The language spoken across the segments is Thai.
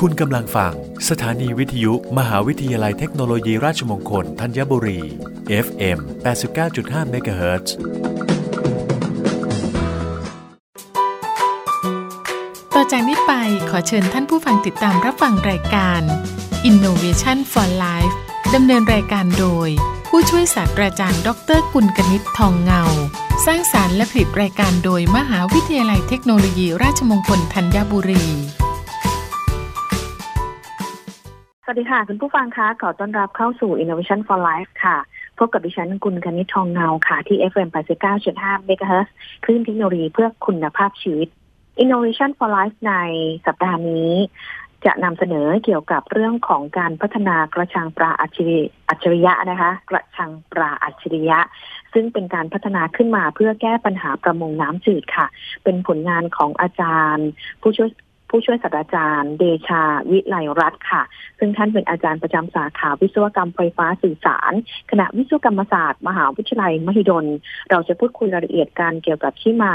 คุณกำลังฟัง สถานีวิทยุ มหาวิทยาลัยเทคโนโลยีราชมงคลธัญบุรี FM 89.5 MHz ต่อจากนี้ไปขอเชิญท่านผู้ฟังติดตามรับฟังรายการ Innovation for Life ดำเนินรายการโดย ผู้ช่วยศาสตราจารย์ ดรกุลกนิษฐ์ทองเงา สร้างสารรค์และผลิตรายการโดยมหาวิทยาลัยเทคโนโลยีราชมงคลธัญบุรี วัสดีค่ะ คุณผู้ฟังคะขอต้อนรับเข้าสู่ Innovation for Life ค่ะ พบกับดิฉันกุลกนิษฐ์ทองเงาค่ะ ที่ FM 89.5 MHz คลื่นเทคโนโลยีเพื่อคุณภาพชีวิต Innovation for Life ในสัปดาห์นี้ จะนำเสนอเกี่ยวกับเรื่องของการพัฒนากระชังปลาอัจฉริอัจฉริยะนะคะ กระชังปลาอัจฉริยะ ซึ่งเป็นการพัฒนาขึ้นมาเพื่อแก้ปัญหาประมงน้ำจืดค่ะ เป็นผลงานของอาจารย์ ผู้ช่วย ผู้ช่วยศาสตราจารย์ เดชาวิไลรัตน์ค่ะ ซึ่งท่านเป็นอาจารย์ประจำสาขาวิศวกรรมไฟฟ้าสื่อสาร คณะวิศวกรรมศาสตร์ มหาวิทยาลัยมหิดล เราจะพูดคุยรายละเอียดการเกี่ยวกับที่มา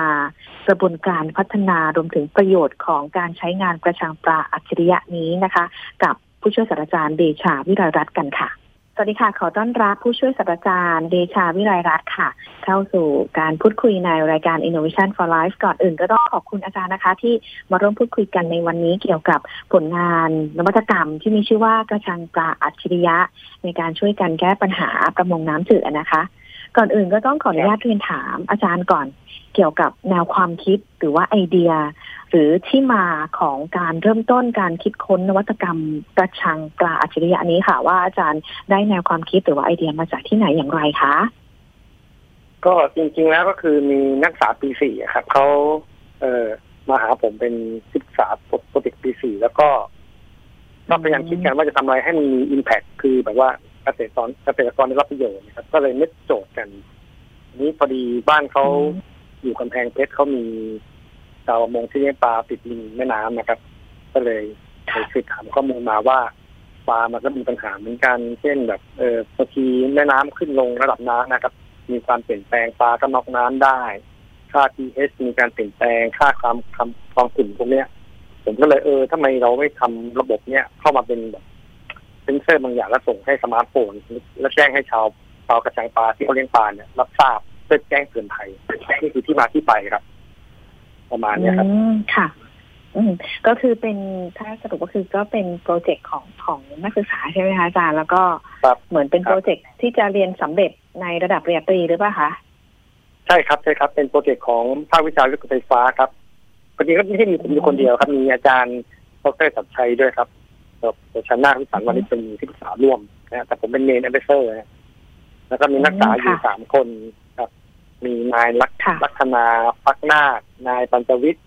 กระบวนการพัฒนารวมถึงประโยชน์ของการใช้งานกระชังปลาอัจฉริยะนี้นะคะ กับผู้ช่วยศาสตราจารย์เดชาวิไลรัตน์กันค่ะ สวัสดีค่ะ ขอต้อนรับผู้ช่วยศาสตราจารย์เดชาวิไลรัตน์ค่ะ เข้าสู่การพูดคุยในรายการ Innovation for Life ก่อนอื่นก็ต้องขอบคุณอาจารย์นะคะ ที่มาร่วมพูดคุยกันในวันนี้เกี่ยวกับผลงานนวัตกรรมที่มีชื่อว่ากระชังปลาอัจฉริยะ ในการช่วยกันแก้ปัญหาประมงน้ำจืดนะคะ ก่อนอื่นก็ต้องขออนุญาตเรียนถามอาจารย์ก่อน เกี่ยวกับแนวความคิดหรือว่าไอเดีย หรือที่มาของการเริ่มต้นการคิดค้นนวัตกรรมกระชังปลาอัจฉริยะนี้ค่ะ ว่าอาจารย์ได้แนวความคิดหรือว่าไอเดียมาจากที่ไหนอย่างไรคะก็จริงๆแล้วก็คือมีนักศึกษาปีสี่อะครับเขาเอ่อมาหาผมเป็นศึกษาโปรเจกต์ปีสี่แล้วก็ก็พยายามคิดกันว่าจะทำอะไรให้มันมีอิมแพคคือแบบว่าเกษตรกรเกษตรกรได้รับประโยชน์นะครับ ก็เลยนึกโจทย์กันทีนี้พอดีบ้านเขาอยู่กำแพงเพชรเขามี ชาวประมงที่เลี้ยงปลาติดริมแม่น้ำนะครับ ก็เลยไปสืบถามข้อมูลมาว่าปลามันก็มีปัญหาเหมือนกันเช่นแบบเออบางทีแม่น้ำขึ้นลงระดับน้ำนะครับ มีความเปลี่ยนแปลงปลาก็น็อกน้ำได้ ค่า pH มีการเปลี่ยนแปลงค่าความความความขุ่นพวกเนี้ย ผมก็เลยเออทำไมเราไม่ทำระบบเนี้ยเข้ามาเป็นแบบเซนเซอร์บางอย่างแล้วส่งให้สมาร์ทโฟน แล้วแจ้งให้ชาวชาวกระชังปลาที่เขาเลี้ยงปลาเนี่ยรับทราบเพื่อแจ้งเตือนภัยนี่คือที่มาที่ไปครับ ประมาณเนี้ยครับอืมค่ะ อืมก็คือเป็นถ้าสรุปก็คือก็เป็นโปรเจกต์ของของนักศึกษาใช่ไหมคะอาจารย์แล้วก็ครับเหมือนเป็นครับโปรเจกต์ที่จะเรียนสำเร็จในระดับปริญญาตรีหรือเปล่าคะใช่ครับใช่ครับ เป็นโปรเจกต์ของภาควิชาวิศวะไฟฟ้าครับจริงๆก็ไม่ใช่มีผมอยู่คนเดียวครับ มีอาจารย์ดรสัตชัยด้วยครับกับชันนาวิสันวันนี้เป็นที่ปรึกษาร่วมนะฮะแต่ผมเป็น main advisor นะแล้วก็มีนักศึกษาอยู่ค่ะสามคนครับ มีนายลักค่ะลักษณาพักนาคนายปัญจวิทย์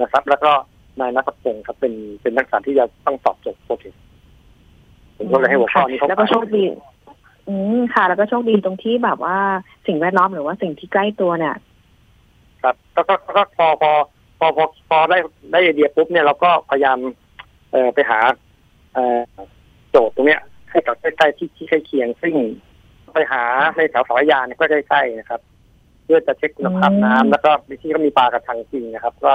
นะครับ แล้วก็นายนัทพงศ์ครับเป็นเป็นนักศึกษาที่จะต้องตอบโจทย์โปรเจกต์ผมก็เลยให้หัวข้อนี้เข้าแล้วก็ไปโชคดีอืมค่ะ แล้วก็โชคดีตรงที่แบบว่าสิ่งแวดล้อมหรือว่าสิ่งที่ใกล้ตัวเนี่ย ครับก็ก็ก็พอพอพอพอพอได้ได้ไอเดียปุ๊บเนี่ยเราก็พยายาม เอ่อไปหา เอ่อโจทย์ตรงเนี้ยให้กับใกล้ๆที่ที่ใกล้เคียงซึ่งไปหาในแถวสารยาเนี่ยก็ใกล้ๆนะครับ เพื่อจะเช็คคุณภาพน้ำอืมแล้วก็ที่ก็มีปลากระชังจริงนะครับ ก็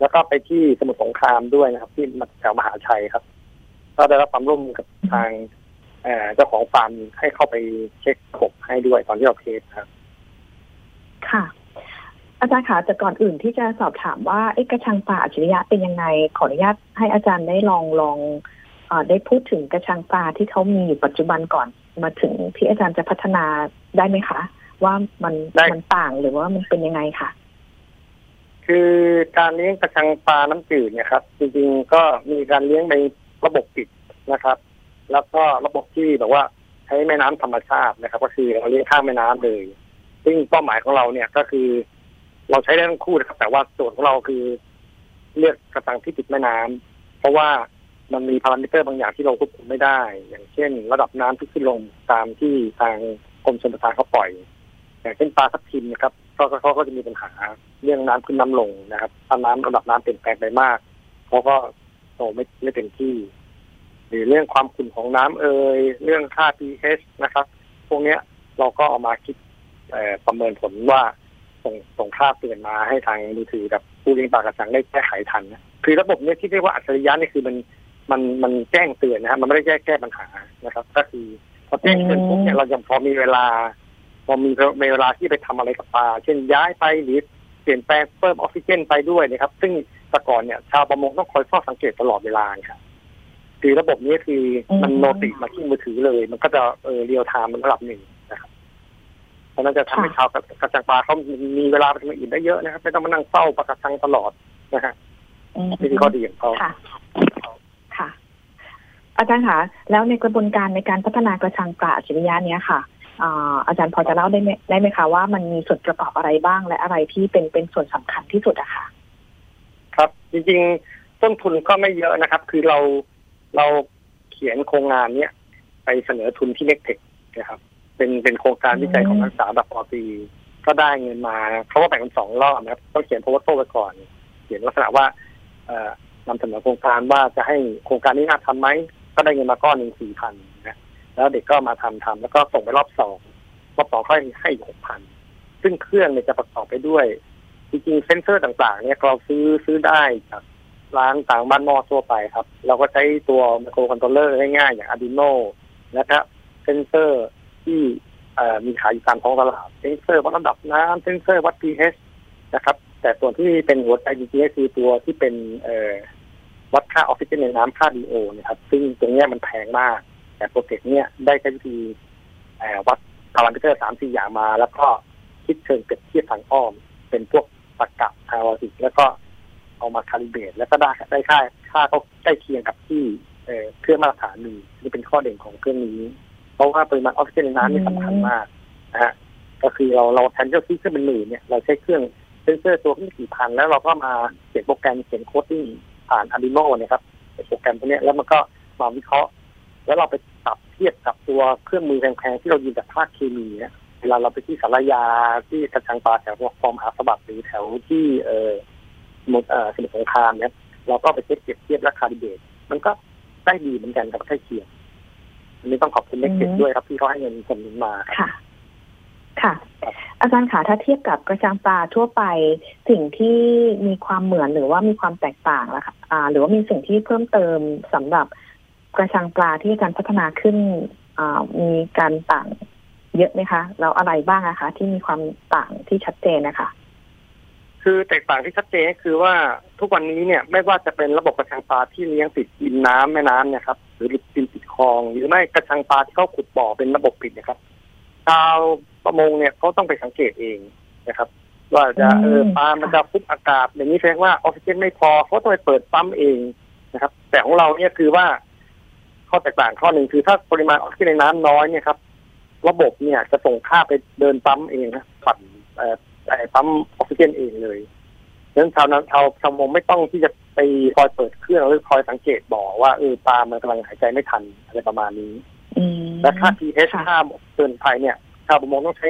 แล้วก็ไปที่สมุทรสงครามด้วยนะครับ ที่แถวมหาชัยครับ ก็ได้รับความร่วมมือกับทางเอ่อเจ้าของฟาร์มให้เข้าไปเช็คระบบให้ด้วยตอนที่เราเทสครับ ค่ะ อาจารย์คะแต่ก่อนอื่นที่จะสอบถามว่าเอ๊ะกระชังปลาอัจฉริยะเป็นยังไง ขออนุญาตให้อาจารย์ได้ลองลองเออได้พูดถึงกระชังปลาที่เขามีอยู่ปัจจุบันก่อนมาถึงที่อาจารย์จะพัฒนาได้ไหมคะ ว่ามันได้มันต่างหรือว่ามันเป็นยังไงคะคือการเลี้ยงกระชังปลาน้ำจืดเนี่ยครับ จริงๆก็มีการเลี้ยงในระบบปิดนะครับ แล้วก็ระบบที่แบบว่าใช้แม่น้ำธรรมชาตินะครับ ก็คือเราเลี้ยงข้างแม่น้ำเลย ซึ่งเป้าหมายของเราเนี่ยก็คือ เราใช้ได้ทั้งคู่นะครับ แต่ว่าโจทย์ของเราคือ เลือกกระชังที่ติดแม่น้ำเพราะว่ามันมีพารามิเตอร์บางอย่างที่เราควบคุมไม่ได้ อย่างเช่น ระดับน้ำที่ขึ้นลงตามที่ทางกรมชลประทานเขาปล่อย อย่างเช่นปลาทับทิมนะครับก็ก็เขาก็จะมีปัญหาเรื่องน้ำขึ้นน้ำลงนะครับถ้าน้ำระดับน้ำเปลี่ยนแปลงไปมากเขาก็โตไม่ไม่เต็มที่ หรือเรื่องความขุ่นของน้ำเอ่ยเรื่องค่า pH นะครับ พวกเนี้ยเราก็เอามาคิดประเมินผลว่าส่งส่งค่าเตือนมาให้ทางมือถือกับผู้เลี้ยงปลากระชังได้แก้ไขทันนะคือระบบเนี้ยที่เรียกว่าอัจฉริยะนี่คือมันมันมันแจ้งเตือนนะครับมันไม่ได้แก้แก้ปัญหานะครับ ก็คือพอแจ้งเตือนปุ๊บเนี่ยเรายังพอมีเวลา พอมีเวลาที่ไปทำอะไรกับปลา เช่นย้ายไปหรือเปลี่ยนแปลงเพิ่มออกซิเจนไปด้วยนะครับ ซึ่งแต่ก่อนเนี่ย ชาวประมงต้องคอยเฝ้าสังเกตตลอดเวลาครับคือระบบนี้คือมันโนติมาที่มือถือเลย มันก็จะเออเรียลไทม์มันระดับหนึ่งนะครับเพราะนั้นจะทำให้ชาวกระชังปลาเขามีเวลาไปทำอื่นได้เยอะนะครับไม่ต้องมานั่งเฝ้าปลากระชังตลอดนะฮะนี่คือข้อดีของเขาค่ะค่ะอาจารย์คะแล้วในกระบวนการในการพัฒนากระชังปลาอัจฉริยะเนี้ยค่ะ อาจารย์พอจะเล่าได้ไหมได้ไหมคะว่ามันมีส่วนประกอบอะไรบ้างและอะไรที่เป็นเป็นส่วนสำคัญที่สุดอะค่ะครับจริงๆต้นทุนก็ไม่เยอะนะครับ คือเราเราเขียนโครงงานเนี้ยไปเสนอทุนที่เนคเทคนะครับเป็นเป็นโครงการวิจัยของนักศึกษาแบบป.ตรีก็ได้เงินมาเขาก็แบ่งเป็นสองรอบนะครับต้องเขียน proposal ก่อน เขียนลักษณะว่าเอ่อนำเสนอโครงการว่าจะให้โครงการนี้น่าทำไหมก็ได้เงินมาก้อนหนึ่งสี่พัน แล้วเด็กก็มาทำทำแล้วก็ส่งไปรอบสองรอบสองค่อยให้หกพันซึ่งเครื่องเนี่ยจะประกอบไปด้วย จริงๆเซนเซอร์ต่างๆ เนี่ยเราซื้อซื้อได้จากร้านตามบ้านหม้อทั่วไปครับ เราก็ใช้ตัวไมโครคอนโทรลเลอร์ง่ายๆ อย่าง Arduino นะครับเซนเซอร์ที่มีขายอยู่ตามท้องตลาดเซนเซอร์วัดระดับน้ำเซนเซอร์วัด pH นะครับ แต่ส่วนที่เป็นหัวใจจริงๆคือตัวที่เป็นวัดค่าออกซิเจนในน้ำค่า DO นะครับ ซึ่งตรงนี้มันแพงมาก แต่โปรเจกต์เนี้ยได้ใช้วิธีวัดพารามิเตอร์สามสี่อย่างมา แล้วก็คิดเชิงเปรียบเทียบทางอ้อม เป็นพวกตรรกะทาวสิกแล้วก็เอามา calibrate แล้วก็ได้ได้ค่าค่าเขาใกล้เคียงกับที่เครื่องมาตรฐานมีนี่เป็นข้อเด่นของเครื่องนี้ เพราะว่าปริมาณออกซิเจนในน้ำนี่สำคัญมากนะฮะก็คือเราเราแทนที่จะซื้อเครื่องเป็นหมื่นเนี่ยเราใช้เครื่องเซนเซอร์ตัวที่กี่พันแล้วเราก็มาเขียนโปรแกรมเขียนโค้ดที่ผ่าน Arduino นะครับโปรแกรมตัวนี้แล้วมันก็มาวิเคราะห์ แล้วเราไปปรับเทียบกับตัวเครื่องมือแพงๆที่เรายืมจากภาคเคมีเนี่ยเวลาเราไปที่สารยาที่กระชังปลาแถวฟอร์มหาสบัดหรือแถวที่เออสมุทรเอ่อสมุทรสงครามเนี่ยเราก็ไปเทียบเปรียบเทียบราคาดิเบตมันก็ได้ดีเหมือนกันกับใกล้เคียงอันนี้ต้องขอบคุณเล็กเก็ตด้วยครับที่เขาให้เงินสนับสนุนมาค่ะค่ะ อาจารย์ขาถ้าเทียบกับกระชังปลาทั่วไป สิ่งที่มีความเหมือนหรือว่ามีความแตกต่างล่ะค่ะหรือว่ามีสิ่งที่เพิ่มเติมสำหรับ กระชังปลาที่การพัฒนาขึ้นอ่ามีการต่างเยอะไหมคะ แล้วอะไรบ้างนะคะ ที่มีความต่างที่ชัดเจนนะคะ คือแตกต่างที่ชัดเจนคือว่าทุกวันนี้เนี่ยไม่ว่าจะเป็นระบบกระชังปลาที่เลี้ยงติดริมน้ำแม่น้ำเนี่ยครับหรือริมติดคลอง หรือไม่กระชังปลาที่เขาขุดบ่อเป็นระบบปิดนะครับชาวประมงเนี่ยเขาต้องไปสังเกตเองนะครับว่าจะเออปลามันจะฟุบอากาศอย่างนี้แสดงว่าออกซิเจนไม่พอเขาต้องไปเปิดปั๊มเองนะครับ แต่ของเราเนี่ยคือว่า ข้อแตกต่างข้อหนึ่งคือถ้าปริมาณออกซิเจนในน้ำน้อยเนี่ยครับ ระบบเนี่ยจะส่งค่าไปเดินปั๊มเองนะปั่นเอ่อปั๊มออกซิเจนเองเลยดังนั้นชาวนาชาวชาวมงไม่ต้องที่จะไปคอยเปิดเครื่องหรือคอยสังเกตบอกว่าเออปลามันกำลังหายใจไม่ทันอะไรประมาณนี้และค่า pH ค่าเตือนภัยเนี่ย ชาวประมงต้องใช้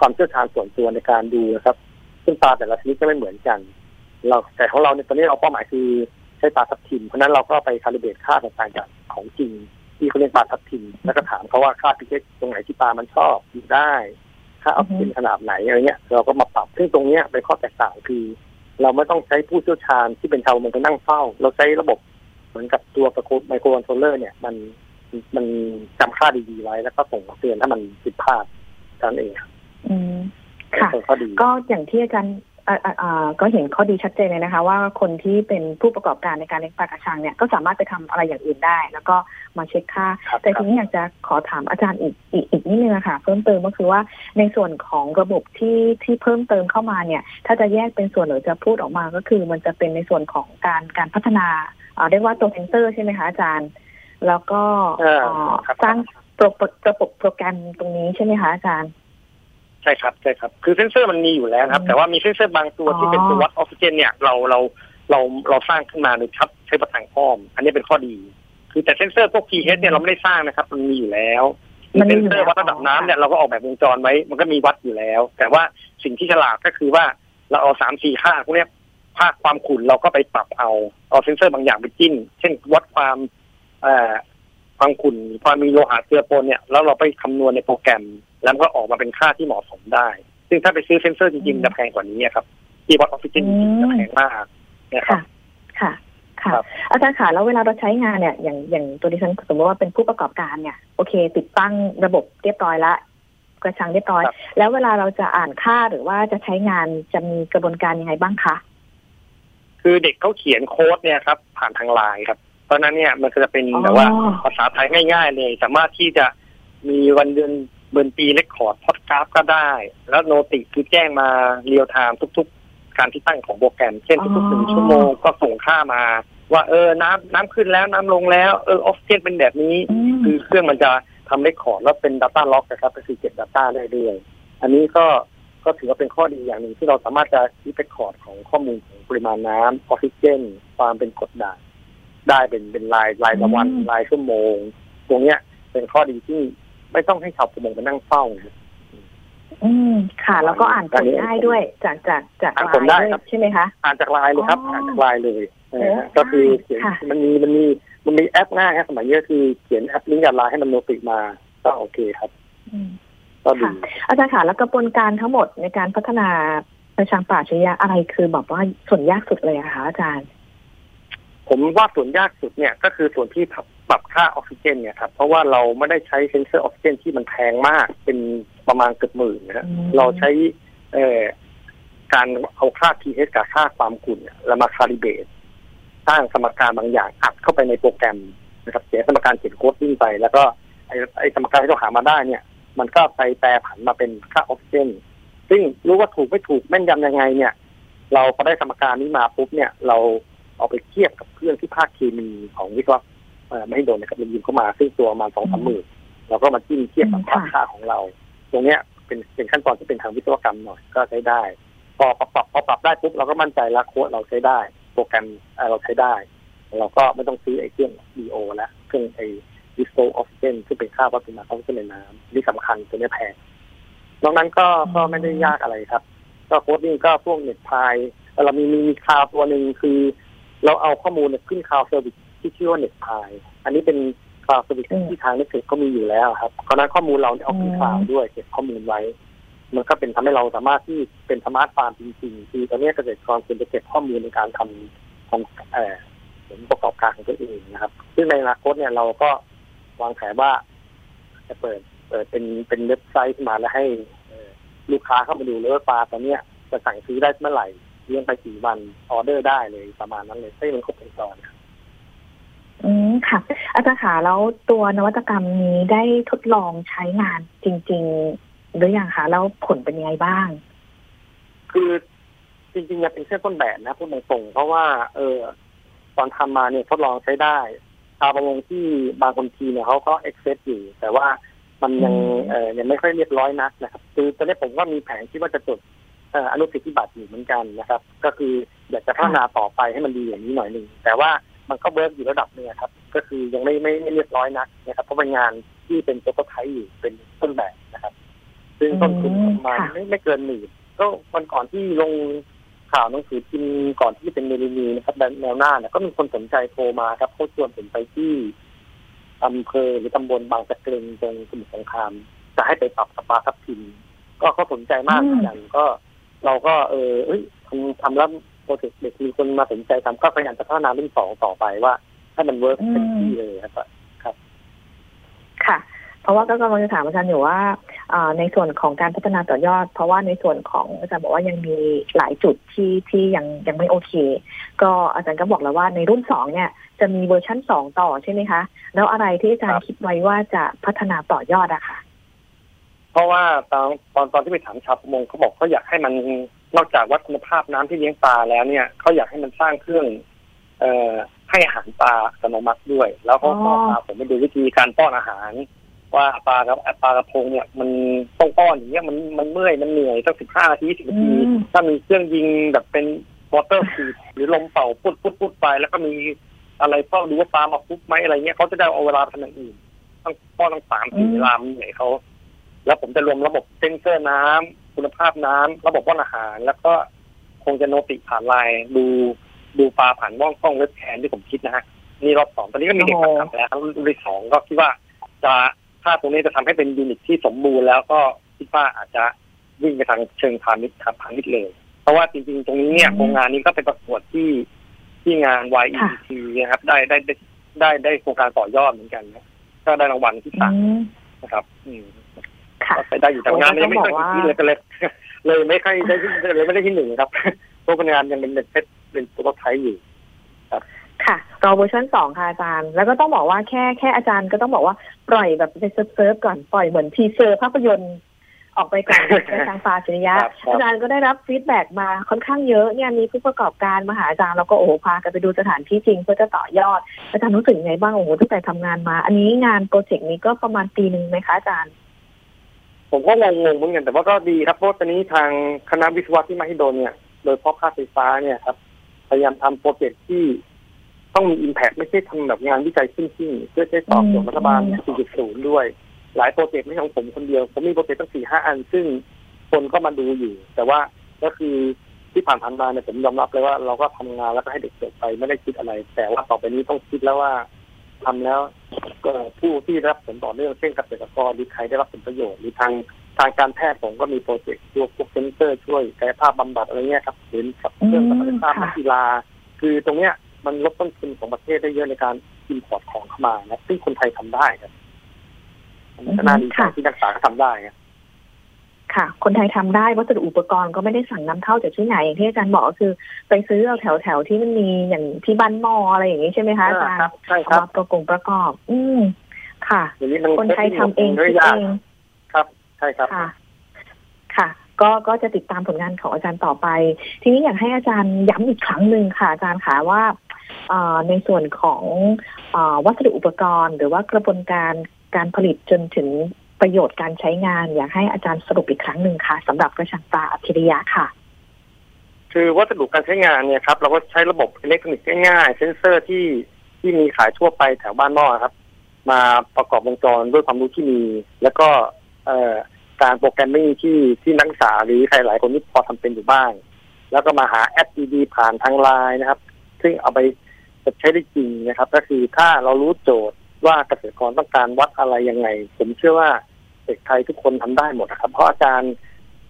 ความเชี่ยวชาญส่วนตัวในการดูนะครับ ซึ่งปลาแต่ละชนิดก็ไม่เหมือนกัน เราแต่ของเราเนี่ยตอนนี้เราเป้าหมายคือใช้ปลาทับทิมเพราะนั้นเราก็ไปคาลิเบรตค่าต่างๆจาก ของจริงที่เขาเรียกปลาทับทิมแล้วก็ถามเขาว่าค่า pH ตรงไหนที่ปลามันชอบอยู่ได้ค่าออกซิเจนขนาดไหนอะไรเงี้ยเราก็มาปรับซึ่งตรงเนี้ยเป็นข้อแตกต่างคือ เราไม่ต้องใช้ผู้เชี่ยวชาญที่เป็นชาวเมืองไปนั่งเฝ้า เราใช้ระบบเหมือนกับตัวประโคไมโครคอนโทรลเลอร์เนี่ยมันมันจำค่าดีๆไว้แล้วก็ส่งเตือนถ้ามันผิดพลาดนั่นเองอืมค่ะก็อย่างที่อาจารย์ ก็เห็นข้อดีชัดเจนเลยนะคะ ว่าคนที่เป็นผู้ประกอบการในการเลี้ยงปลากระชังเนี่ยก็สามารถไปทำอะไรอย่างอื่นได้ แล้วก็มาเช็คค่า แต่ทีนี้อยากจะขอถามอาจารย์อีกอีกอีกนิดนึงค่ะเพิ่มเติมก็คือว่าในส่วนของระบบที่ที่เพิ่มเติมเข้ามาเนี่ย ถ้าจะแยกเป็นส่วนหรือจะพูดออกมาก็คือ มันจะเป็นในส่วนของการการพัฒนาเรียกว่าตัวเซนเซอร์ใช่ไหมคะอาจารย์ แล้วก็สร้างระบบระบบโปรแกรมตรงนี้ใช่ไหมคะอาจารย์ ใช่ครับใช่ครับ คือเซนเซอร์มันมีอยู่แล้วครับ แต่ว่ามีเซนเซอร์บางตัวที่เป็นตัววัดออกซิเจนเนี่ยเราเราเราเราสร้างขึ้นมาโดยชับใช้ประทางอ้อม อันนี้เป็นข้อดี คือแต่เซนเซอร์พวก pH เนี่ยเราไม่ได้สร้างนะครับ มันมีอยู่แล้วเซนเซอร์วัดระดับน้ำเนี่ยเราก็ออกแบบวงจรไว้ มันก็มีวัดอยู่แล้ว แต่ว่าสิ่งที่ฉลาดก็คือว่าเราเอาสามสี่ค่าพวกนี้ภาคความขุ่นเราก็ไปปรับเอาเอาเซนเซอร์บางอย่างไปจิ้ม เช่นวัดความเอ่อความขุ่นความมีโลหะเจือปนเนี่ยแล้วเราไปคำนวณในโปรแกรม แล้วก็ออกมาเป็นค่าที่เหมาะสมได้ซึ่งซึ่งถ้าไปซื้อเซนเซอร์จริงๆจะแพงกว่านี้อะครับที่วัดออกซิเจนจริงๆจะแพงมากนะครับค่ะ ค่ะครับอาจารย์ค่ะแล้วเวลาเราใช้งานเนี่ย อย่างอย่างตัวดิฉันสมมติว่าเป็นผู้ประกอบการเนี่ยโอเค ติดตั้งระบบเรียบร้อยละกระชังเรียบร้อยครับแล้วเวลาเราจะอ่านค่าหรือว่าจะใช้งานจะมีกระบวนการยังไงบ้างคะคือเด็กเขาเขียนโค้ดเนี่ยครับ ผ่านทางไลน์ครับ เพราะฉะนั้นเนี่ยมันก็จะเป็นอ๋อแบบว่าภาษาไทยง่ายๆเลย สามารถที่จะมีวันเดือน เดือนปี record plot กราฟก็ได้ แล้ว noti คือแจ้งมา real-time ทุก ๆ การที่ตั้งของโปรแกรม เช่นทุกๆหนึ่งชั่วโมงก็ส่งค่ามา ว่าเออน้ำน้ำขึ้นแล้วน้ำลงแล้วเออออกซิเจนเป็นแบบนี้อืมคือเครื่องมันจะทำ record แล้วเป็น Data Log นะครับก็คือเก็บ Data ได้เรื่อยๆอันนี้ก็ก็ถือว่าเป็นข้อดีอย่างหนึ่งที่เราสามารถจะ keep record ของข้อมูลของปริมาณน้ำออกซิเจนความเป็นกรดด่างได้เป็นเป็นรายรายละวันอืมรายชั่วโมง ตรงเนี้ยเป็นข้อดีที่ ไม่ต้องให้ชาวประมงมานั่งเฝ้าอืมค่ะ แล้วก็อ่านผลได้ด้วย จากจากจากอ่านไลผลน์ได้ด้วยครับใช่ไหมคะอ่านจากไลน์เลยครับอ๋ออ่อ่านจากไลน์เลยนะฮะโอ้ก็คือเขียนค่ะมันมีมันมีมันมีแอปง่ายครับสมัยนี้ก็คือเขียนแอปลิงก์กับไลน์ให้มัน noti มาก็โอเคครับอืมก็ดีค่ะอาจารย์ค่ะแล้วกระบวนการทั้งหมดในการพัฒนาประชังป่าชริยะอะไรคือแบบว่าส่วนยากสุดเลยอะคะอาจารย์ ผมว่าส่วนยากสุดเนี่ยก็คือส่วนที่ปรับค่าออกซิเจนเนี่ยครับเพราะว่าเราไม่ได้ใช้เซ็นเซอร์ออกซิเจนที่มันแพงมากเป็นประมาณเกือบหมื่นนะฮะอืมเราใช้เอ่อการเอาค่า pH กับค่าความขุ่นเนี่ยแล้วมาคาลิเบตสร้างสมการบางอย่างอัดเข้าไปในโปรแกรมนะครับเขียนสมการเขียนโค้ดวิ่งไป แล้วก็ไอ้ไอ้สมการที่เราหามาได้เนี่ย มันก็ไปแปลผันมาเป็นค่าออกซิเจนซึ่งรู้ว่าถูกไม่ถูกแม่นยำยังไงเนี่ย เราพอได้สมการนี้มาปุ๊บเนี่ยเรา เอาไปเทียบกับเครื่องที่ภาคเคมีของวิศวะเอ่อไม่ให้โดนนะครับมันยิงเข้ามาซึ่งตัวประมาณสองสามหมื่นเราก็มาจิ้มเทียบกับค่ะค่าของเรา ตรงเนี้ยเป็นเป็นขั้นตอนที่เป็นทางวิศวกรรมหน่อยก็ใช้ได้ พอปรับปรับพอปรับได้ปุ๊บเราก็มั่นใจละโค้ดเราใช้ได้ โปรแกรมเอ่อเราใช้ได้ เราก็ไม่ต้องซื้อไอ้เครื่อง DO แล้วเครื่องไอ้ดิสโ o ออกซิเจนซึ่งเป็นค่าวัตถุมาออกซิเจนในน้ำนี่สำคัญตัวเนี้ยแพงนอกนั้นก็ก็ไม่ได้ยากอะไรครับ ก็โค้ดนี่ก็พวก NETPIE เรามีมีมี cloud ตัวหนึ่งคือ เราเอาข้อมูลเนี่ยขึ้น cloud service ที่ชื่อว่า NETPIE อันนี้เป็น cloud service อืมที่ทาง NECTEC ก็มีอยู่แล้วครับเพราะฉะนั้นข้อมูลเราเนี่ยเอาขึ้นอืม cloud ด้วยเก็บข้อมูลไว้ มันก็เป็นทำให้เราสามารถที่เป็น smart farm จริงๆคือตอนนี้เกษตรกรควรจะเก็บข้อมูลในการทำทำเอ่อผลประกอบการของตัวเองนะครับ ซึ่งในอนาคตเนี่ยเราก็วางแผนว่า จะเปิดเปิดเป็นเป็นเว็บไซต์ขึ้นมาแล้วให้เอ่อลูกค้าเข้ามาดูเลยว่าปลาตัวเนี้ยจะสั่งซื้อได้เมื่อไหร่ เลี้ยงไปกี่วันออเดอร์ได้เลยประมาณนั้นเลยให้มันครบวงจรครับอืมค่ะ อาจารย์ค่ะแล้วตัวนวัตกรรมนี้ได้ทดลองใช้งานจริง ๆ หรือยังคะแล้วผลเป็นยังไงบ้าง คือจริงๆยังเป็นแค่ต้นแบบนะพูดตรงๆเพราะว่า เออ ตอนทำมาเนี่ยทดลองใช้ได้ชาวประมงที่บางคนทีเนี่ยเขาก็เอ็กเซปอยู่ แต่ว่ามันยังอืมเออยังไม่ค่อยเรียบร้อยนักนะครับ คือตอนนี้ผมก็มีแผนที่ว่าจะจดเอ่ออนุสิทธิบัตรอยู่เหมือนกันนะครับ ก็คืออยากจะพัฒนาต่อไปให้มันดีอย่างนี้หน่อยหนึ่งแต่ว่ามันก็ work อยู่ระดับหนึ่งครับ ก็คือยังไม่ไม่ไม่เรียบร้อยนักนะครับเพราะเป็นงานที่เป็น prototype อยู่เป็นต้นแบบนะครับ ซึ่งต้นทุนประมาณค่ะไม่ไม่เกินหมื่นก็วันก่อนที่ลงข่าวหนังสือพิมพ์ก่อนที่จะเป็นเมลินีนะครับแนวหน้าเนี่ยก็มีคนสนใจโทรมาครับเขาชวนผมไปที่อำเภอหรือตำบลบางตะเกรงตรงสมุทรสงคราม จะให้ไปปรับกระชังปลาทับทิมก็เขาสนใจมากเหมือนกันก็ เราก็เออเอ้ยทำทำแล้วโปรเจกต์เด็กมีคนมาสนใจทำก็พยายามจะพัฒนาเรื่องสองต่อไปว่าให้มัน work อืมเต็มที่เลยครับ ค่ะ เพราะว่าก็กำลังจะถามอาจารย์อยู่ว่าอ่าในส่วนของการพัฒนาต่อยอด เพราะว่าในส่วนของอาจารย์บอกว่ายังมีหลายจุดที่ที่ยังยังไม่โอเค ก็อาจารย์ก็บอกแล้วว่าในรุ่นสองเนี่ยจะมีเวอร์ชั่นสองต่อใช่ไหมคะ แล้วอะไรที่อาจารย์ครัย์บคิดไว้ว่าจะพัฒนาต่อยอดอะค่ะ เพราะว่าตอนตอนตอนที่ไปถามชาวประมงเขาบอกเขาอยากให้มันนอกจากวัดคุณภาพน้ำที่เลี้ยงปลาแล้วเนี่ยเขาอยากให้มันสร้างเครื่อง เอ่อให้อาหารปลาอัตโนมัติด้วย แล้วเขาก็อ๋อพาผมไปดูวิธีการป้อนอาหาร ว่าปลากับปลากระพงเนี่ย มันต้องป้อนอย่างเงี้ยมันมันเมื่อยมันเหนื่อยตั้งสิบห้านาทีสิบนาทีอืมถ้ามีเครื่องยิงแบบเป็น water feed หรือลมเป่าพุดพุดพุดไป แล้วก็มีอะไรเฝ้าดูว่าปลามาพุบไหมอะไรเงี้ยเขาจะได้เอาเวลาไปทำอย่างอื่นต้องป้อนตั้งสามสี่เวลามันเหนื่อยเขา แล้วผมจะรวมระบบเซ็นเซอร์น้ำคุณภาพน้ำระบบป้อนอาหาร แล้วก็คงจะโนติผ่านไลน์ดูดูปลาผ่านว่องกล้องเว็บแคนที่ผมคิดนะฮะนี่รอบสองตอนนี้ก็มีเด็กทำแล้วรุ่นที่สองก็คิดว่า จะถ้าตรงนี้จะทำให้เป็นยูนิตที่สมบูรณ์แล้วก็คิดว่าอาจจะวิ่งไปทางเชิงพาณิชย์ครับพาณิชย์เลย เพราะว่าจริงๆ ตรงนี้เนี่ยโครงงานนี้ก็เป็นประกวดที่ที่งาน YEC นะครับ ได้ได้ได้ได้โครงการต่อยอดเหมือนกันนะก็ได้รางวัลที่สามนะครับ อืม ไปได้อยู่แต่งานนี้ไม่ค่อยที่เลยกันเลยเลยไม่ค่อยได้ที่เลยไม่ได้ที่หนึ่งครับเพราะงานยังเป็นเป็นเป็นเป็น prototype อยู่ค่ะรอเวอร์ชันสองค่ะอาจารย์ แล้วก็ต้องบอกว่าแค่แค่อาจารย์ก็ต้องบอกว่าปล่อยแบบไป serve serve ก่อนปล่อยเหมือน teaser ภาพยนตร์ออกไปก่อนกระชังปลาอัจฉริยะครับครับอาจารย์ก็ได้รับ feedback มาค่อนข้างเยอะเนี่ยมีผู้ประกอบการมาหาอาจารย์แล้วก็โอ้โหพากันไปดูสถานที่จริงเพื่อจะต่อยอดอาจารย์รู้สึกยังไงบ้างโอ้โหตั้งแต่ทำงานมา อันนี้งานโปรเจกต์นี้ก็ประมาณปีหนึ่งไหมคะอาจารย์ ผมก็งงๆเหมือนกันแต่ว่าก็ดีครับเพราะว่าตอนนี้ทางคณะวิศวะที่มหิดลเนี่ย โดยเฉพาะภาคไฟฟ้าเนี่ยครับ พยายามทำโปรเจกต์ที่ต้องมีอิมแพ t ไม่ใช่ทำแบบงานวิจัยขึ้นหิ้งเพื่อใช้ตอบโจทย์รัฐบาล 4.0 ด้วย หลายโปรเจกต์ไม่ใช่ของผมคนเดียว ผมมีโปรเจกต์ตั้งสี่ห้าอัน ซึ่งคนก็มาดูอยู่ แต่ว่าก็คือที่ผ่านผ่านมาเนี่ยผมยอมรับเลยว่าเราก็ทำงานแล้วก็ให้เด็กจบไปไม่ได้คิดอะไร แต่ว่าต่อไปนี้ต้องคิดแล้วว่า ทำแล้วก็ผู้ที่ได้รับผลต่อเนื่องเช่นเกษตรกรหรือใครได้รับผลประโยชน์หรือทางทางการแพทย์ผมก็มีโปรเจกต์พวกพวกเซนเซอร์ช่วยกายภาพบำบัดอะไรเงี้ยครับหรือกับเครื่องกายภาพนักกีฬา คือตรงเนี้ยมันลดต้นทุนของประเทศได้เยอะในการ import ของเข้ามานะซึ่งคนไทยทำได้ครับมันก็น่าดีใจที่นักศึกษาก็ทำได้ครับ ค่ะ คนไทยทำได้วัสดุอุปกรณ์ก็ไม่ได้สั่งนำเข้าจากที่ไหนอย่างที่อาจารย์บอกก็คือ ไปซื้อเอาแถวแถวๆที่มันมีอย่างที่บ้านหมออะไรอย่างนี้ใช่ไหมคะอาจารย์ครับใช่คเอารับมาประกงประกอบ อืมค่ะอย่างนี้มันคนไทยทำเองไม่คิดยาเอกงครับใช่ครับค่ะ ค่ะ ก็ก็จะติดตามผลงานของอาจารย์ต่อไป ทีนี้อยากให้อาจารย์ย้ำอีกครั้งหนึ่งค่ะ อาจารย์ค่ะว่าเอ่อในส่วนของเออวัสดุอุปกรณ์ หรือว่ากระบวนการการผลิตจนถึง ประโยชน์การใช้งาน อยากให้อาจารย์สรุปอีกครั้งหนึ่งค่ะสำหรับกระชังปลาอัจฉริยะค่ะ คือวัสดุการใช้งานเนี่ยครับ เราก็ใช้ระบบอิเล็กทรอนิกส์ง่ายๆเซนเซอร์ที่ที่มีขายทั่วไปแถวบ้านหม้อครับ มาประกอบวงจรด้วยความรู้ที่มี แล้วก็เอ่อการ programming ที่ที่นักศึกษาหรือใครหลายคนที่พอทำเป็นอยู่บ้าง แล้วก็มาหาแอปดีๆผ่านทางไลน์นะครับ ซึ่งเอาไปใช้ได้จริงนะครับ ก็คือถ้าเรารู้โจทย์ว่าเกษตรกรต้องการวัดอะไรยังไง ผมเชื่อว่า เด็กไทยทุกคนทำได้หมดนะครับ เพราะอาจารย์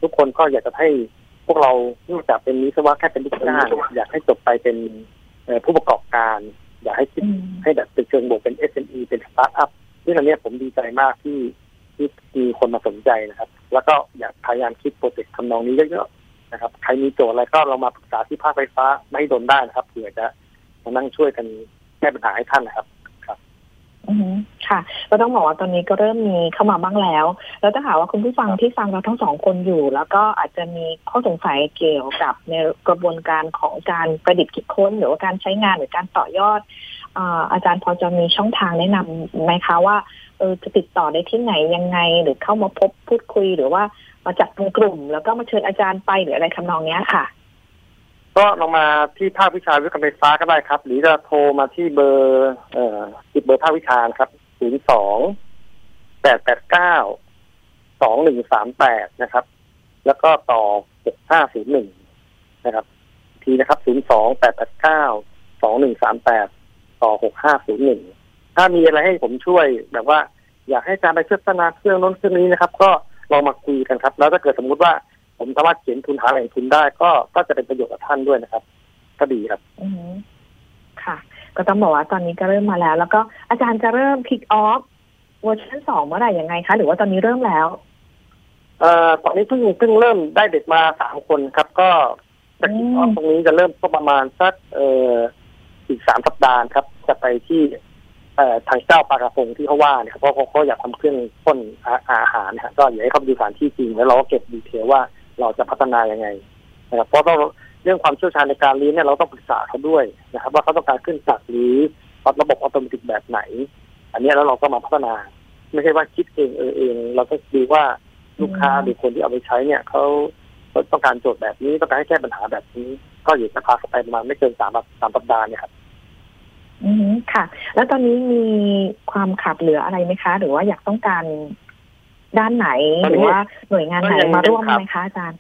ทุกคนก็อยากจะให้พวกเรานอกจากเป็นวิศวะแค่เป็นลูกจ้างอยากให้จบไปเป็นเอ่อผู้ประกอบการ อยากให้คิดอืมให้แบบเป็นเชิงบวกเป็น SME เป็นสตาร์ทอัพซึ่งอันเนี้ยผมดีใจมากที่ที่มีคนมาสนใจนะครับ แล้วก็อยากพยายามคิดโปรเจกต์ทำนองนี้เยอะๆนะครับ ใครมีโจทย์อะไรก็เรามาปรึกษาที่ภาคไฟฟ้าไม่ให้โดนได้นะครับเผื่อจะมานั่งช่วยกันแก้ปัญหาให้ท่านนะครับอือฮึ ค่ะ ก็ต้องบอกว่าตอนนี้ก็เริ่มมีเข้ามาบ้างแล้ว แล้วถ้าหากว่าคุณผู้ฟังที่ฟังเราทั้งสองคนอยู่ แล้วก็อาจจะมีข้อสงสัยเกี่ยวกับในกระบวนการของการประดิษฐ์คิดค้น หรือว่าการใช้งานหรือการต่อยอดอาอาจารย์พอจะมีช่องทางแนะนำไหมคะว่าเออจะติดต่อได้ที่ไหนยังไง หรือเข้ามาพบพูดคุยหรือว่ามาจัดเป็นกลุ่ม แล้วก็มาเชิญอาจารย์ไปหรืออะไรทำนองเนี้ยค่ะ ก็ลงมาที่ภาควิชาวิทยาการไฟฟ้าก็ได้ครับ หรือจะโทรมาที่เบอร์เอ่อติดเบอร์ภาควิชานะครับ0 2 8 8 9 2 1 3 8นะครับ แล้วก็ต่อ6501นย์หนึ่งนะครับทีนะครับ0 2 8 8 9 2 1 3 8ต่อ6501ถ้ามีอะไรให้ผมช่วยแบบว่า อยากให้อาจารย์ไปพัฒนาเครื่องน้นเครื่องนี้นะครับ ก็ลองมาคุยกันครับ แล้วถ้าเกิดสมมุติว่า ผมสามารถเขียนทุนหาแหล่งทุนได้ ก็ก็จะเป็นประโยชน์กับท่านด้วยนะครับ ก็ดีครับอือฮึค่ะ ก็ต้องบอกว่าตอนนี้ก็เริ่มมาแล้ว แล้วก็อาจารย์จะเริ่ม kick off เวอร์ชันสองเมื่อไหร่ยังไงคะ หรือว่าตอนนี้เริ่มแล้วเอ่อตอนนี้เพิ่งเพิ่งเริ่มได้เด็กมาสามคนครับ ก็จะคิดออฟตรงนี้จะเริ่มก็ประมาณสักเอ่ออีกสามสัปดาห์ครับ จะไปที่เอ่อทางเจ้าปลากระพงที่เขาว่าเนี่ยครับเพราะเขาเขาอยากทำเครื่องพ่นอาอาหารนะครับก็อยากให้เขาดูสถานที่จริงแล้วเราก็เก็บดีเทลว่า เราจะพัฒนายังไงนะครับเพราะต้องเรื่องความเชี่ยวชาญในการลี้ยงเนี่ยเราต้องปรึกษาเขาด้วยนะครับ ว่าเขาต้องการขึ้นจักหรือระบบอัตโนมัติแบบไหน อันนี้แล้วเราก็มาพัฒนา ไม่ใช่ว่าคิดเองเออเอง เราก็ดูว่าลูกค้าหรือคนที่เอาไปใช้เนี่ยเขาเขาต้องการโจทย์แบบนี้ต้องการให้แก้ปัญหาแบบนี้ ก็อยู่จะพาเขาไปประมาณไม่เกินสามสามสัปดาห์เนี่ยครับอือฮึค่ะ แล้วตอนนี้มีความขาดเหลืออะไรไหมคะ หรือว่าอยากต้องการ ด้านไหนตอนหนี้รือว่าหน่วยงานไหนก็ยังมาร่วมยังขาดไหมคะอาจารย์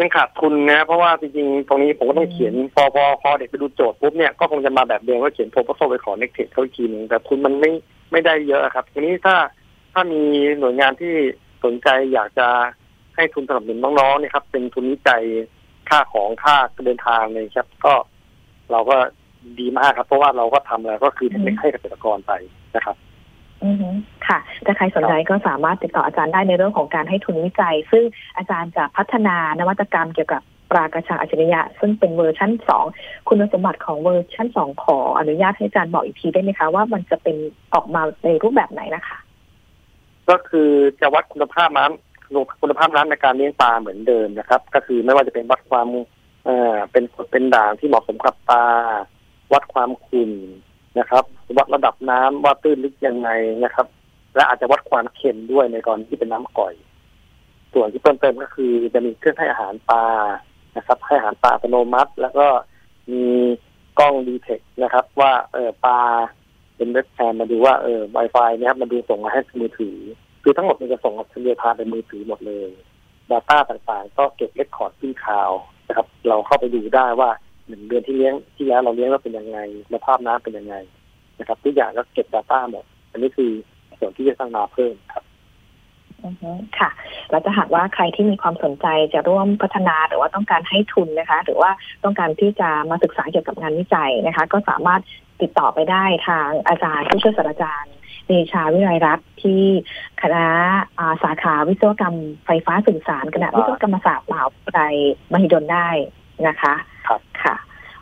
ยังขาดทุนนะเพราะว่าจริงๆตรงนี้ผมก็ต้องเขียนพอพอพอเด็กไปดูโจทย์ปุ๊บเนี่ยก็คงจะมาแบบเดิมว่าเขียนโพสต์ไปขอเน็กเทคเขาอีกทีหนึงแต่ทุนมันไม่ไม่ได้เยอะครับทีนี้ถ้าถ้ามีหน่วยงานที่สนใจอยากจะให้ทุนสนับสนุนน้องๆเนี่ยครับ เป็นทุนวิจัยค่าของค่าเดินทางเลยครับ ก็เราก็ดีมากครับ เพราะว่าเราก็ทำแล้วก็คือเทคนิคให้เกษตรกรไปนะครับอือฮึ ค่ะถ้าใครสนใจก็สามารถติดต่ออาจารย์ได้ในเรื่องของการให้ทุนวิจัย ซึ่งอาจารย์จะพัฒนานวัตกรรมเกี่ยวกับปลากระชังอัจฉริยะ ซึ่งเป็นเวอร์ชั่นสองคุณสมบัติของเวอร์ชั่นสองขออนุญาตให้อาจารย์บอกอีกทีได้ไหมคะ ว่ามันจะเป็นออกมาในรูปแบบไหนนะคะ ก็คือจะวัดคุณภาพน้ำคุณภาพน้ำในการเลี้ยงปลาเหมือนเดิมนะครับ ก็คือไม่ว่าจะเป็นวัดความเอ่อเป็นกรดเป็นด่างที่เหมาะสมกับปลาวัดความขุ่น นะครับ วัดระดับน้ำว่าตื้นลึกยังไงนะครับ และอาจจะวัดความเค็มด้วยในกรณีที่เป็นน้ำก่อย ส่วนที่เพิ่มเติมก็คือจะมีเครื่องให้อาหารปลานะครับ ให้อาหารปลาอัตโนมัติ แล้วก็มีกล้องดีเทคนะครับ ว่าเออปลาเป็นเว็บแคมมาดูว่าเออ Wi-Fi เนี่ยครับมันดูส่งมาให้มือถือ คือทั้งหมดมันจะส่งมาเรียพาเป็นมือถือหมดเลย Data ต่างๆ ก็เก็บเรคคอร์ดขึ้นข่าวนะครับ เราเข้าไปดูได้ว่า หนึ่งเดือนที่เลี้ยงที่แล้วเราเลี้ยงแล้วเป็นยังไงคุณภาพน้ำเป็นยังไงนะครับทุกอย่างก็เก็บ Data หมดอันนี้คือส่วนที่จะสร้างมาเพิ่มครับค่ะ แล้วถ้าหากว่าใครที่มีความสนใจจะร่วมพัฒนาหรือว่าต้องการให้ทุนนะคะ หรือว่าต้องการที่จะมาศึกษาเกี่ยวกับงานวิจัยนะคะ ก็สามารถติดต่อไปได้ทางอาจารย์ผู้ช่วยศาสตราจารย์เดชาวิไลรัตน์ที่คณะาสาขาวิศวกรรมไฟฟ้าสื่อสารคณะวิศวกรรมศาสตร์มหาวิทยาลัยมหิดลได้นะคะ ครับค่ะ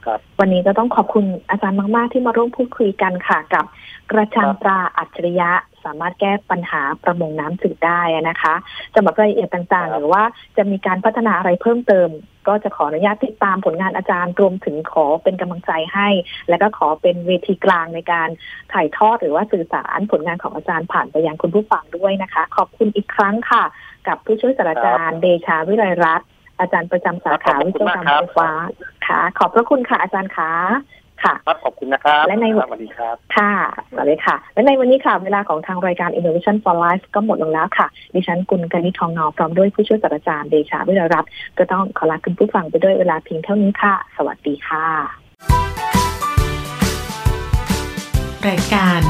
ครับวันนี้ก็ต้องขอบคุณอาจารย์มาก ๆ ที่มาร่วมพูดคุยกันค่ะ กับกระชังครับปลาอัจฉริยะสามารถแก้ปัญหาประมงน้ำจืดได้นะคะสำหรับรายละเอียดต่างๆ หรือว่าจะมีการพัฒนาอะไรเพิ่มเติม ก็จะขออนุญาตติดตามผลงานอาจารย์รวมถึงขอเป็นกำลังใจให้ และก็ขอเป็นเวทีกลางในการถ่ายทอดหรือว่าสื่อสารผลงานของอาจารย์ผ่านไปยังคุณผู้ฟังด้วยนะคะ ขอบคุณอีกครั้งค่ะ กับผู้ช่วยศาสตราจารย์เดชาวิไลรัตน์ อาจารย์ประจำสาขาครับขอบวิคุศณวมากกรรมครับไฟฟ้าค่ะ ขอบพระคุณค่ะ อาจารย์คะค่ะครับขอบคุณนะครับและในครับสวัสดีครับค่ะสวัสดีค่ะ และในวันนี้ค่ะ เวลาของทางรายการ Innovation for Life ก็หมดลงแล้วค่ะ ดิฉันกุลกนิษฐ์ทองนอพร้อมด้วยผู้ช่วยศาสตราจารย์เดชาวิรรัตน์ก็ต้องขอลาคุณผู้ฟังไปด้วยเวลาเพียงเท่านี้ค่ะ สวัสดีค่ะ รายการ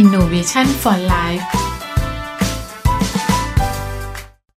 Innovation for Life